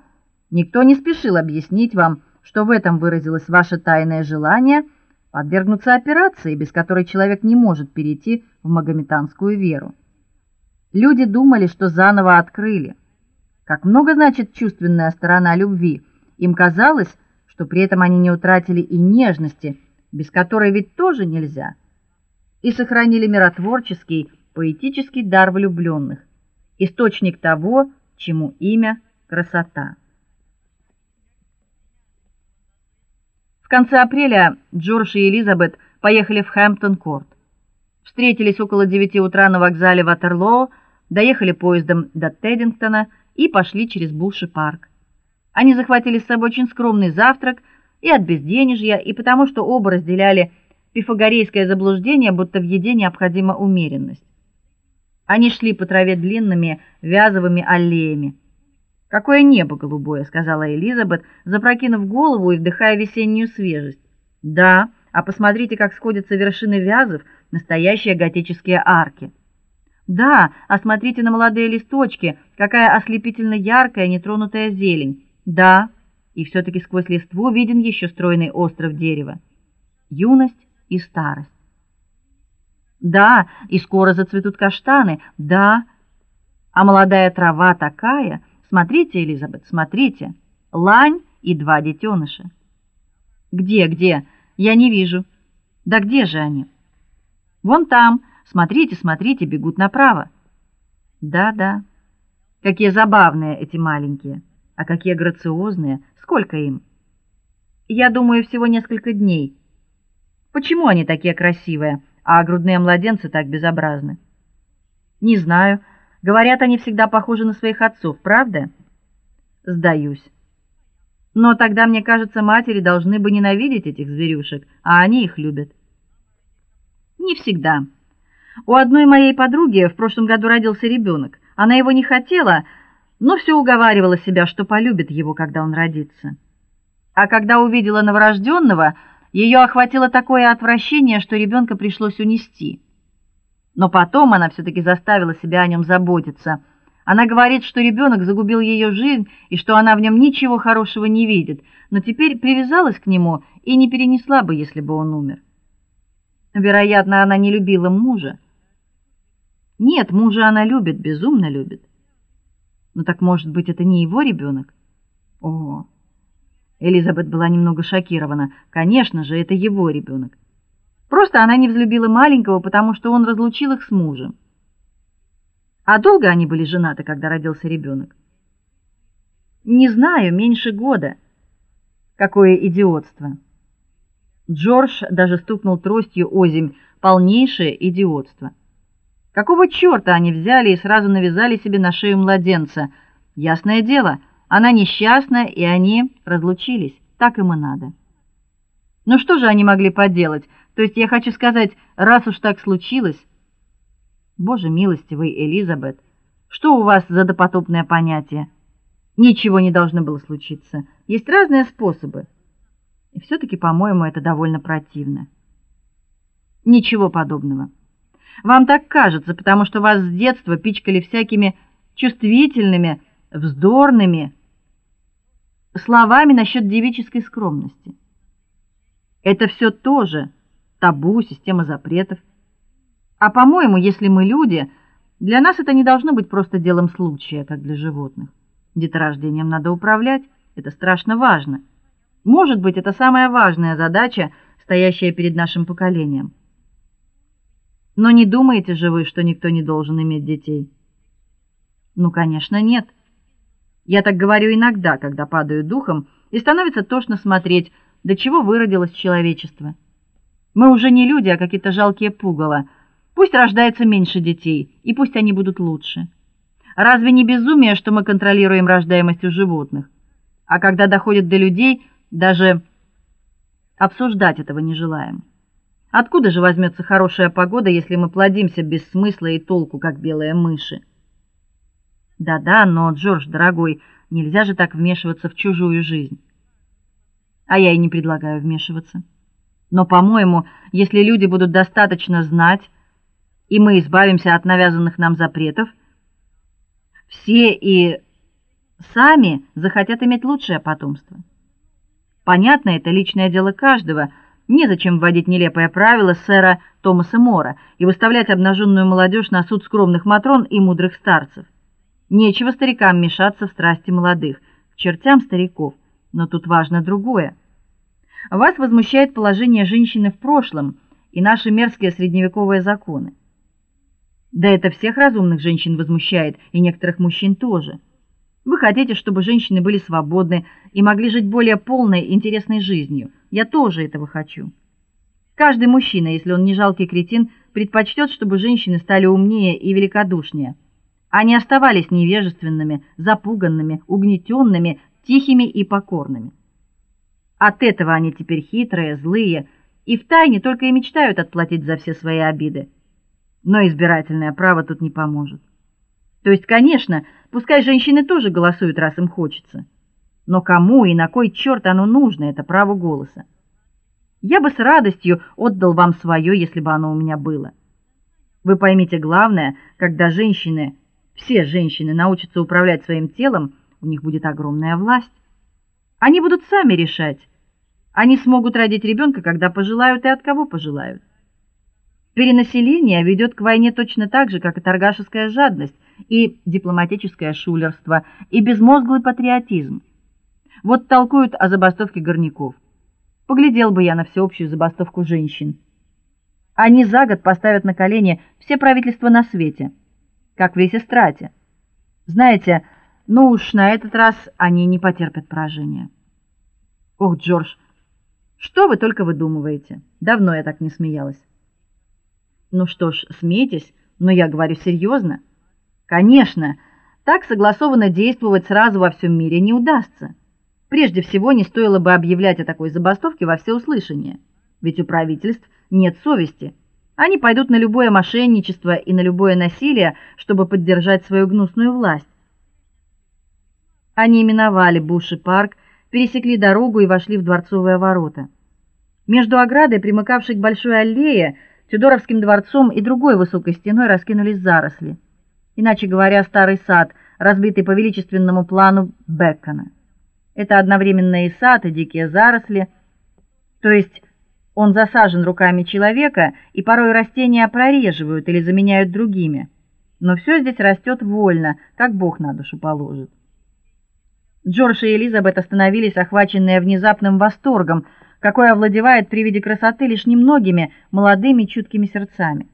никто не спешил объяснить вам, что в этом выразилось ваше тайное желание подвергнуться операции, без которой человек не может перейти в магометанскую веру. Люди думали, что заново открыли. Как много значит чувственная сторона любви. Им казалось, что при этом они не утратили и нежности, без которой ведь тоже нельзя. И сохранили миротворческий, поэтический дар влюбленных, источник того, чему имя красота. В конце апреля Джордж и Элизабет поехали в Хэмптон-Корт. Встретились около девяти утра на вокзале Ватерлоо, доехали поездом до Теддингтона и пошли через Буши-парк. Они захватили с собой очень скромный завтрак и от безденежья, и потому что оба разделяли пифагорейское заблуждение, будто в еде необходима умеренность. Они шли по траве длинными вязовыми аллеями. Какое небо голубое, сказала Элизабет, запрокинув голову и вдыхая весеннюю свежесть. Да, а посмотрите, как сходятся вершины вязов, настоящие готические арки. Да, а смотрите на молодые листочки, какая ослепительно яркая нетронутая зелень. Да, и все таки сквозь листву виден еще стройный остров дерева. Юность и старость. Да, и скоро зацветут каштаны. Да. А молодая трава такая, смотрите, Элизабет, смотрите. Лань и два детеныша. Где, где? Я не вижу. Да где же они? Вон там. Смотрите, смотрите, бегут направо. Да-да. Какие забавные эти маленькие, а какие грациозные. Сколько им? Я думаю, всего несколько дней. Почему они такие красивые, а грудные младенцы так безобразны? Не знаю. Говорят, они всегда похожи на своих отцов, правда? Сдаюсь. Но тогда, мне кажется, матери должны бы ненавидеть этих зверюшек, а они их любят. Не всегда. У одной моей подруги в прошлом году родился ребенок. Она его не хотела, но все уговаривала себя, что полюбит его, когда он родится. А когда увидела новорожденного, ее охватило такое отвращение, что ребенка пришлось унести. Но потом она все таки заставила себя о нем заботиться. Она говорит, что ребенок загубил ее жизнь и что она в нем ничего хорошего не видит, но теперь привязалась к нему и не перенесла бы, если бы он умер. Вероятно, она не любила мужа. Нет, мужа она любит, безумно любит. Но так, может быть, это не его ребенок? О. Элизабет была немного шокирована. Конечно же, это его ребенок. Просто она не взлюбила маленького, потому что он разлучил их с мужем. А долго они были женаты, когда родился ребенок? Не знаю, меньше года. Какое идиотство. Джордж даже стукнул тростью озимь. Полнейшее идиотство. Какого чёрта они взяли и сразу навязали себе на шею младенца? Ясное дело, она несчастна, и они разлучились. Так им и надо. Ну что же они могли поделать? То есть я хочу сказать, раз уж так случилось. Боже милостивый, Элизабет, что у вас за допотопное понятие? Ничего не должно было случиться. Есть разные способы. И все таки по-моему, это довольно противно. Ничего подобного. Вам так кажется, потому что вас с детства пичкали всякими чувствительными, вздорными словами насчет девической скромности. Это все тоже табу, система запретов. А по-моему, если мы люди, для нас это не должно быть просто делом случая, как для животных. Деторождением надо управлять, это страшно важно. Может быть, это самая важная задача, стоящая перед нашим поколением. Но не думаете же вы, что никто не должен иметь детей? Ну, конечно, нет. Я так говорю иногда, когда падаю духом, и становится тошно смотреть, до чего выродилось человечество. Мы уже не люди, а какие-то жалкие пугала. Пусть рождается меньше детей, и пусть они будут лучше. Разве не безумие, что мы контролируем рождаемость у животных? А когда доходит до людей, даже обсуждать этого не желаем. Откуда же возьмется хорошая погода, если мы плодимся без смысла и толку, как белые мыши? Да-да, но, Джордж, дорогой, нельзя же так вмешиваться в чужую жизнь. А я и не предлагаю вмешиваться. Но, по-моему, если люди будут достаточно знать, и мы избавимся от навязанных нам запретов, все и сами захотят иметь лучшее потомство. Понятно, это личное дело каждого. Незачем вводить нелепое правило сэра Томаса Мора и выставлять обнаженную молодежь на суд скромных матрон и мудрых старцев. Нечего старикам мешаться в страсти молодых, к чертям стариков. Но тут важно другое. Вас возмущает положение женщины в прошлом и наши мерзкие средневековые законы. Да это всех разумных женщин возмущает, и некоторых мужчин тоже. Вы хотите, чтобы женщины были свободны и могли жить более полной, интересной жизнью. Я тоже этого хочу. Каждый мужчина, если он не жалкий кретин, предпочтет, чтобы женщины стали умнее и великодушнее. Они оставались невежественными, запуганными, угнетенными, тихими и покорными. От этого они теперь хитрые, злые и втайне только и мечтают отплатить за все свои обиды но избирательное право тут не поможет. То есть, конечно, пускай женщины тоже голосуют, раз им хочется. Но кому и на кой черт оно нужно это право голоса? Я бы с радостью отдал вам свое, если бы оно у меня было. Вы поймите главное, когда женщины, все женщины научатся управлять своим телом, у них будет огромная власть. Они будут сами решать. Они смогут родить ребенка, когда пожелают и от кого пожелают. Перенаселение ведет к войне точно так же, как и торгашеская жадность, и дипломатическое шулерство, и безмозглый патриотизм. Вот толкуют о забастовке горняков. Поглядел бы я на всеобщую забастовку женщин. Они за год поставят на колени все правительства на свете, как в Лесестрате. Знаете, ну уж на этот раз они не потерпят поражения. Ох, Джордж, что вы только выдумываете? Давно я так не смеялась. Ну что ж, смейтесь, но я говорю серьезно. Конечно, так согласованно действовать сразу во всем мире не удастся. Прежде всего, не стоило бы объявлять о такой забастовке во всеуслышание, ведь у правительств нет совести. Они пойдут на любое мошенничество и на любое насилие, чтобы поддержать свою гнусную власть. Они миновали Буши парк, пересекли дорогу и вошли в дворцовые ворота. Между оградой, примыкавшей к большой аллее, Тюдоровским дворцом и другой высокой стеной раскинулись заросли. Иначе говоря, старый сад, разбитый по величественному плану Беккона. Это одновременно и сад, и дикие заросли, то есть он засажен руками человека, и порой растения прореживают или заменяют другими. Но все здесь растет вольно, как Бог на душу положит. Джордж и Элизабет остановились, охваченные внезапным восторгом какой овладевает при виде красоты лишь немногими молодыми чуткими сердцами.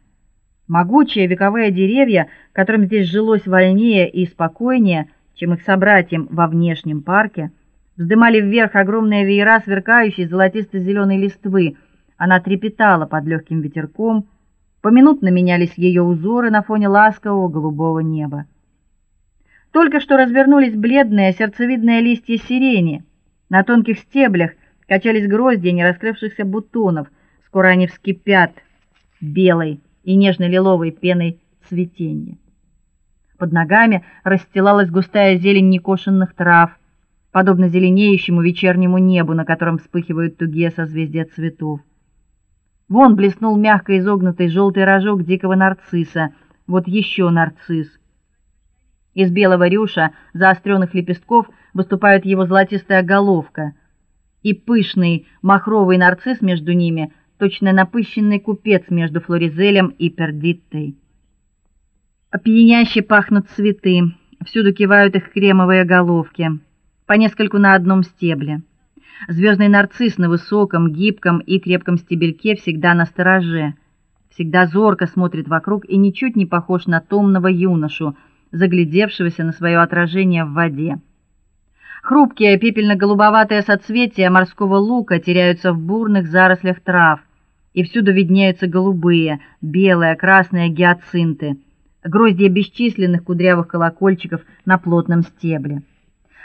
Могучие вековые деревья, которым здесь жилось вольнее и спокойнее, чем их собратьям во внешнем парке, вздымали вверх огромные веера сверкающей золотисто зеленой листвы. Она трепетала под легким ветерком, поминутно менялись ее узоры на фоне ласкового голубого неба. Только что развернулись бледные сердцевидные листья сирени. На тонких стеблях качались гроздья нераскрывшихся бутонов. Скоро они вскипят белой и нежно-лиловой пеной цветения. Под ногами расстилалась густая зелень некошенных трав, подобно зеленеющему вечернему небу, на котором вспыхивают тугие созвездия цветов. Вон блеснул мягко изогнутый желтый рожок дикого нарцисса. Вот еще нарцисс. Из белого рюша заостренных лепестков выступает его золотистая головка — и пышный махровый нарцисс между ними точно напыщенный купец между Флоризелем и Пердиттой. Пьяняще пахнут цветы, всюду кивают их кремовые головки, по нескольку на одном стебле. Звездный нарцисс на высоком, гибком и крепком стебельке всегда на стороже, всегда зорко смотрит вокруг и ничуть не похож на томного юношу, заглядевшегося на свое отражение в воде. Хрупкие пепельно-голубоватые соцветия морского лука теряются в бурных зарослях трав, и всюду виднеются голубые, белые, красные гиацинты, гроздья бесчисленных кудрявых колокольчиков на плотном стебле.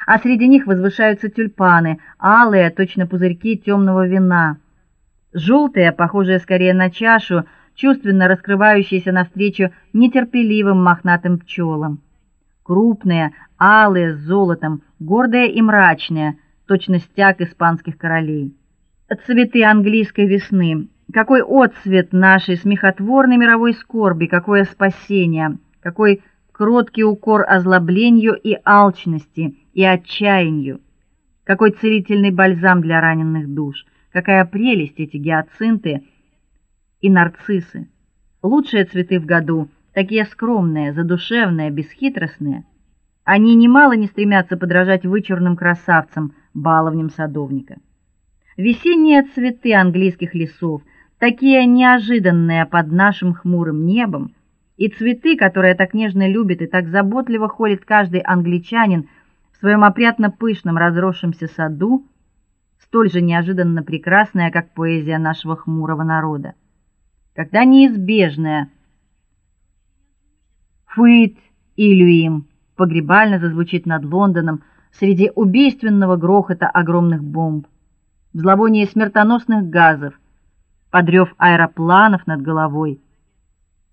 А среди них возвышаются тюльпаны, алые, точно пузырьки темного вина. желтые, похожие скорее на чашу, чувственно раскрывающиеся навстречу нетерпеливым мохнатым пчелам крупные, алые с золотом, гордые и мрачные, точно стяг испанских королей. Цветы английской весны. Какой отцвет нашей смехотворной мировой скорби, какое спасение, какой кроткий укор озлоблению и алчности и отчаянию. Какой целительный бальзам для раненых душ. Какая прелесть эти гиацинты и нарциссы. Лучшие цветы в году такие скромные, задушевные, бесхитростные. Они немало не стремятся подражать вычурным красавцам, баловням садовника. Весенние цветы английских лесов, такие неожиданные под нашим хмурым небом, и цветы, которые так нежно любит и так заботливо холит каждый англичанин в своем опрятно пышном разросшемся саду, столь же неожиданно прекрасная, как поэзия нашего хмурого народа. Когда неизбежная Фуит Илюим погребально зазвучит над Лондоном среди убийственного грохота огромных бомб, в зловонии смертоносных газов, подрёв аэропланов над головой.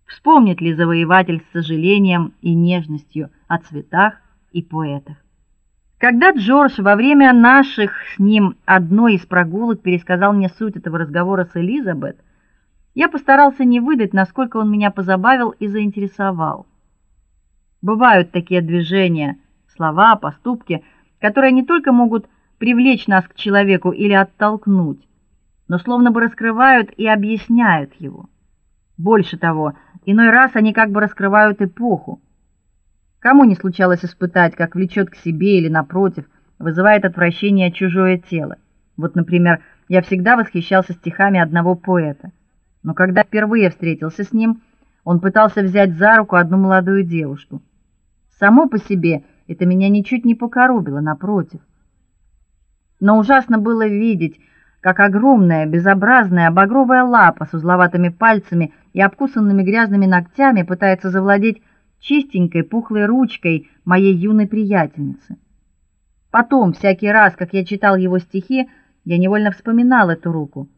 Вспомнит ли завоеватель с сожалением и нежностью о цветах и поэтах? Когда Джордж во время наших с ним одной из прогулок пересказал мне суть этого разговора с Элизабет, я постарался не выдать, насколько он меня позабавил и заинтересовал. Бывают такие движения, слова, поступки, которые не только могут привлечь нас к человеку или оттолкнуть, но словно бы раскрывают и объясняют его. Больше того, иной раз они как бы раскрывают эпоху. Кому не случалось испытать, как влечет к себе или напротив, вызывает отвращение чужое тело. Вот, например, я всегда восхищался стихами одного поэта. Но когда впервые встретился с ним, он пытался взять за руку одну молодую девушку. Само по себе это меня ничуть не покоробило, напротив. Но ужасно было видеть, как огромная, безобразная багровая лапа с узловатыми пальцами и обкусанными грязными ногтями пытается завладеть чистенькой пухлой ручкой моей юной приятельницы. Потом, всякий раз, как я читал его стихи, я невольно вспоминал эту руку,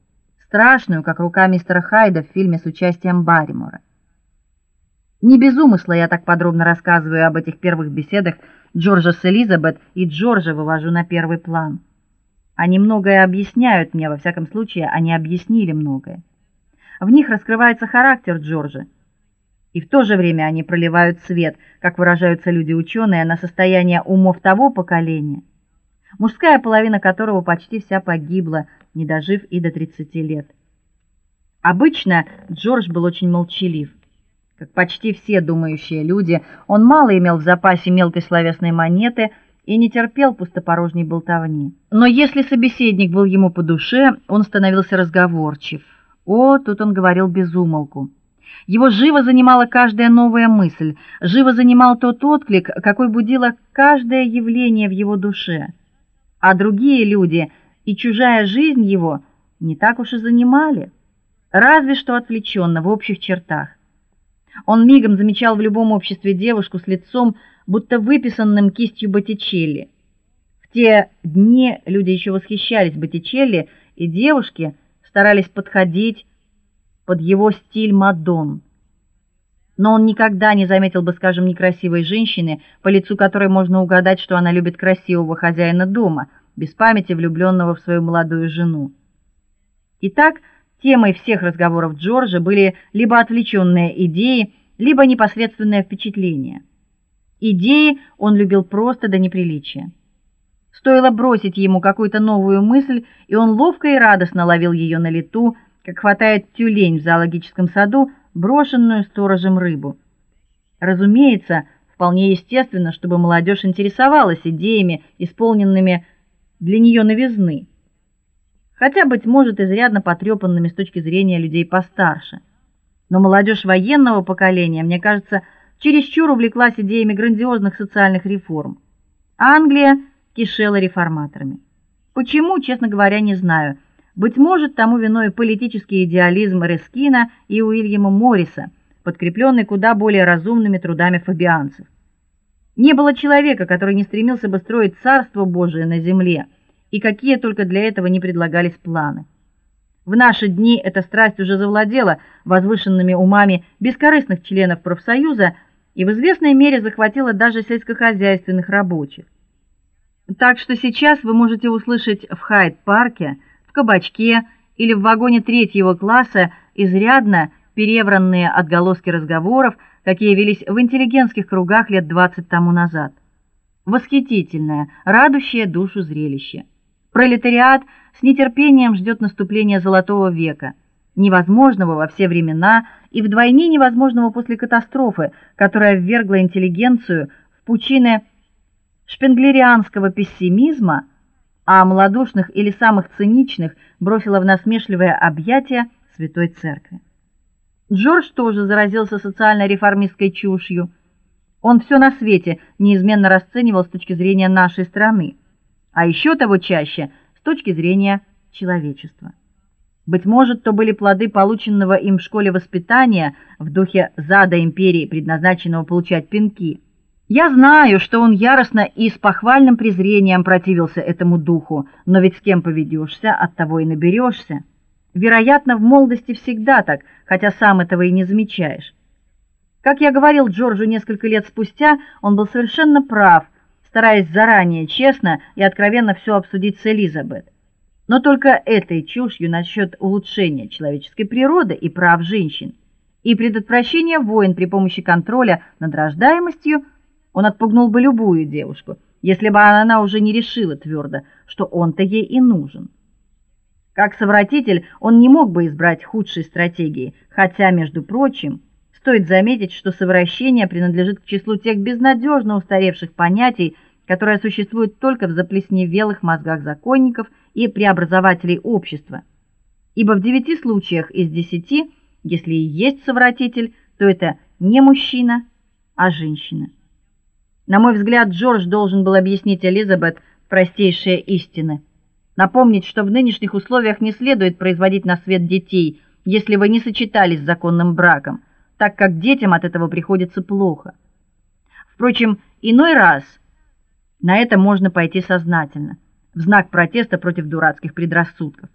страшную, как рука мистера Хайда в фильме с участием Барримора. Не без умысла я так подробно рассказываю об этих первых беседах Джорджа с Элизабет и Джорджа вывожу на первый план. Они многое объясняют мне, во всяком случае, они объяснили многое. В них раскрывается характер Джорджа. И в то же время они проливают свет, как выражаются люди ученые, на состояние умов того поколения, мужская половина которого почти вся погибла, не дожив и до 30 лет. Обычно Джордж был очень молчалив. Как почти все думающие люди, он мало имел в запасе мелкой словесной монеты и не терпел пустопорожней болтовни. Но если собеседник был ему по душе, он становился разговорчив. О, тут он говорил без умолку. Его живо занимала каждая новая мысль, живо занимал тот отклик, какой будило каждое явление в его душе. А другие люди и чужая жизнь его не так уж и занимали, разве что отвлеченно в общих чертах. Он мигом замечал в любом обществе девушку с лицом, будто выписанным кистью Боттичелли. В те дни люди еще восхищались Боттичелли, и девушки старались подходить под его стиль Мадон. Но он никогда не заметил бы, скажем, некрасивой женщины, по лицу которой можно угадать, что она любит красивого хозяина дома, без памяти влюбленного в свою молодую жену. Итак, Темой всех разговоров Джорджа были либо отвлеченные идеи, либо непосредственные впечатления. Идеи он любил просто до неприличия. Стоило бросить ему какую-то новую мысль, и он ловко и радостно ловил ее на лету, как хватает тюлень в зоологическом саду брошенную сторожем рыбу. Разумеется, вполне естественно, чтобы молодежь интересовалась идеями, исполненными для нее новизны. Хотя быть может изрядно потрепанными с точки зрения людей постарше. Но молодежь военного поколения, мне кажется, чересчур увлеклась идеями грандиозных социальных реформ. Англия кишела реформаторами. Почему, честно говоря, не знаю. Быть может, тому виной политический идеализм Рескина и Уильяма Морриса, подкрепленный куда более разумными трудами фабианцев. Не было человека, который не стремился бы строить царство Божие на земле, и какие только для этого не предлагались планы. В наши дни эта страсть уже завладела возвышенными умами бескорыстных членов профсоюза и в известной мере захватила даже сельскохозяйственных рабочих. Так что сейчас вы можете услышать в Хайд-парке, в кабачке или в вагоне третьего класса изрядно перевранные отголоски разговоров, какие велись в интеллигентских кругах лет 20 тому назад. Восхитительное, радующее душу зрелище. Пролетариат с нетерпением ждет наступления золотого века, невозможного во все времена и вдвойне невозможного после катастрофы, которая ввергла интеллигенцию в пучины шпенглерианского пессимизма, а малодушных или самых циничных бросила в насмешливое объятие Святой Церкви. Джордж тоже заразился социально-реформистской чушью. Он все на свете неизменно расценивал с точки зрения нашей страны а еще того чаще с точки зрения человечества. Быть может, то были плоды полученного им в школе воспитания в духе зада империи, предназначенного получать пинки. Я знаю, что он яростно и с похвальным презрением противился этому духу, но ведь с кем поведешься, от того и наберешься. Вероятно, в молодости всегда так, хотя сам этого и не замечаешь. Как я говорил Джорджу несколько лет спустя, он был совершенно прав стараясь заранее честно и откровенно все обсудить с Элизабет. Но только этой чушью насчет улучшения человеческой природы и прав женщин и предотвращения войн при помощи контроля над рождаемостью он отпугнул бы любую девушку, если бы она уже не решила твердо, что он-то ей и нужен. Как совратитель он не мог бы избрать худшей стратегии, хотя, между прочим, стоит заметить, что совращение принадлежит к числу тех безнадежно устаревших понятий, которая существует только в заплесневелых мозгах законников и преобразователей общества. Ибо в девяти случаях из десяти, если и есть совратитель, то это не мужчина, а женщина. На мой взгляд, Джордж должен был объяснить Элизабет простейшие истины. Напомнить, что в нынешних условиях не следует производить на свет детей, если вы не сочетались с законным браком, так как детям от этого приходится плохо. Впрочем, иной раз на это можно пойти сознательно, в знак протеста против дурацких предрассудков.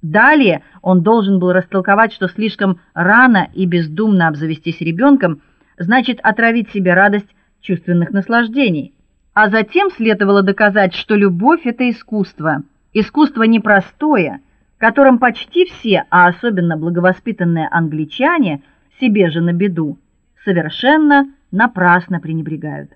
Далее он должен был растолковать, что слишком рано и бездумно обзавестись ребенком значит отравить себе радость чувственных наслаждений. А затем следовало доказать, что любовь это искусство, искусство непростое, которым почти все, а особенно благовоспитанные англичане, себе же на беду, совершенно напрасно пренебрегают.